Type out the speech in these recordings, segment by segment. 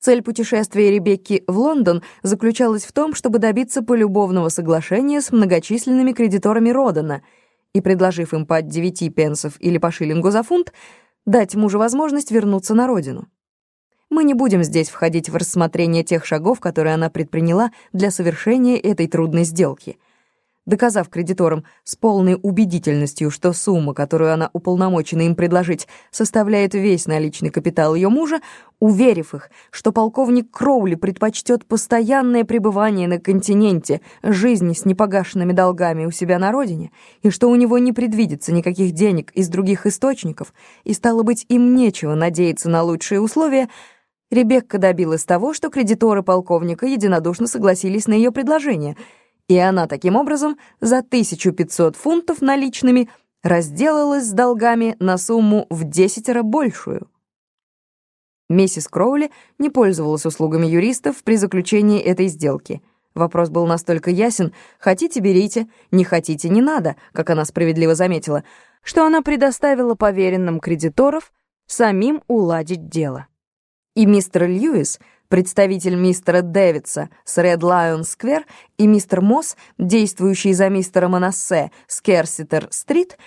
Цель путешествия Ребекки в Лондон заключалась в том, чтобы добиться полюбовного соглашения с многочисленными кредиторами Родана и, предложив им по 9 пенсов или по шиллингу за фунт, дать мужу возможность вернуться на родину. Мы не будем здесь входить в рассмотрение тех шагов, которые она предприняла для совершения этой трудной сделки — доказав кредиторам с полной убедительностью, что сумма, которую она уполномочена им предложить, составляет весь наличный капитал ее мужа, уверив их, что полковник Кроули предпочтет постоянное пребывание на континенте, жизни с непогашенными долгами у себя на родине, и что у него не предвидится никаких денег из других источников, и, стало быть, им нечего надеяться на лучшие условия, Ребекка добилась того, что кредиторы полковника единодушно согласились на ее предложение — и она таким образом за 1500 фунтов наличными разделалась с долгами на сумму в десятеро большую. Миссис Кроули не пользовалась услугами юристов при заключении этой сделки. Вопрос был настолько ясен «хотите, берите, не хотите, не надо», как она справедливо заметила, что она предоставила поверенным кредиторов самим уладить дело. И мистер Льюис — представитель мистера Дэвидса с Red Lion Square и мистер Мосс, действующий за мистера Манассе с Керситер-стрит,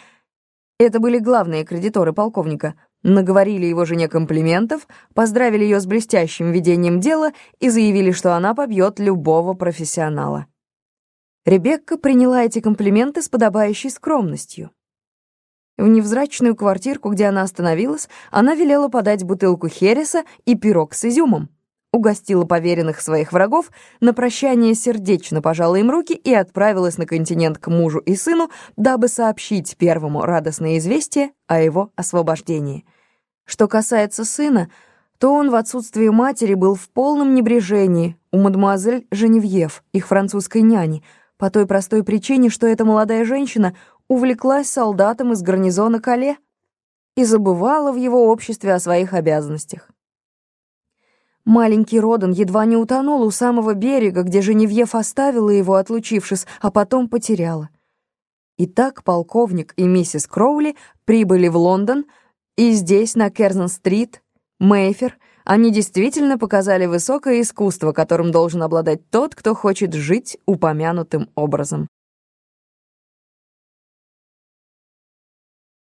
это были главные кредиторы полковника, наговорили его жене комплиментов, поздравили ее с блестящим ведением дела и заявили, что она побьет любого профессионала. Ребекка приняла эти комплименты с подобающей скромностью. В невзрачную квартирку, где она остановилась, она велела подать бутылку хереса и пирог с изюмом угостила поверенных своих врагов, на прощание сердечно пожала им руки и отправилась на континент к мужу и сыну, дабы сообщить первому радостное известие о его освобождении. Что касается сына, то он в отсутствие матери был в полном небрежении у мадемуазель Женевьев, их французской няни, по той простой причине, что эта молодая женщина увлеклась солдатом из гарнизона Кале и забывала в его обществе о своих обязанностях. Маленький Родан едва не утонул у самого берега, где Женевьев оставила его, отлучившись, а потом потеряла. Итак, полковник и миссис Кроули прибыли в Лондон, и здесь, на Керзон-стрит, Мейфер, они действительно показали высокое искусство, которым должен обладать тот, кто хочет жить упомянутым образом.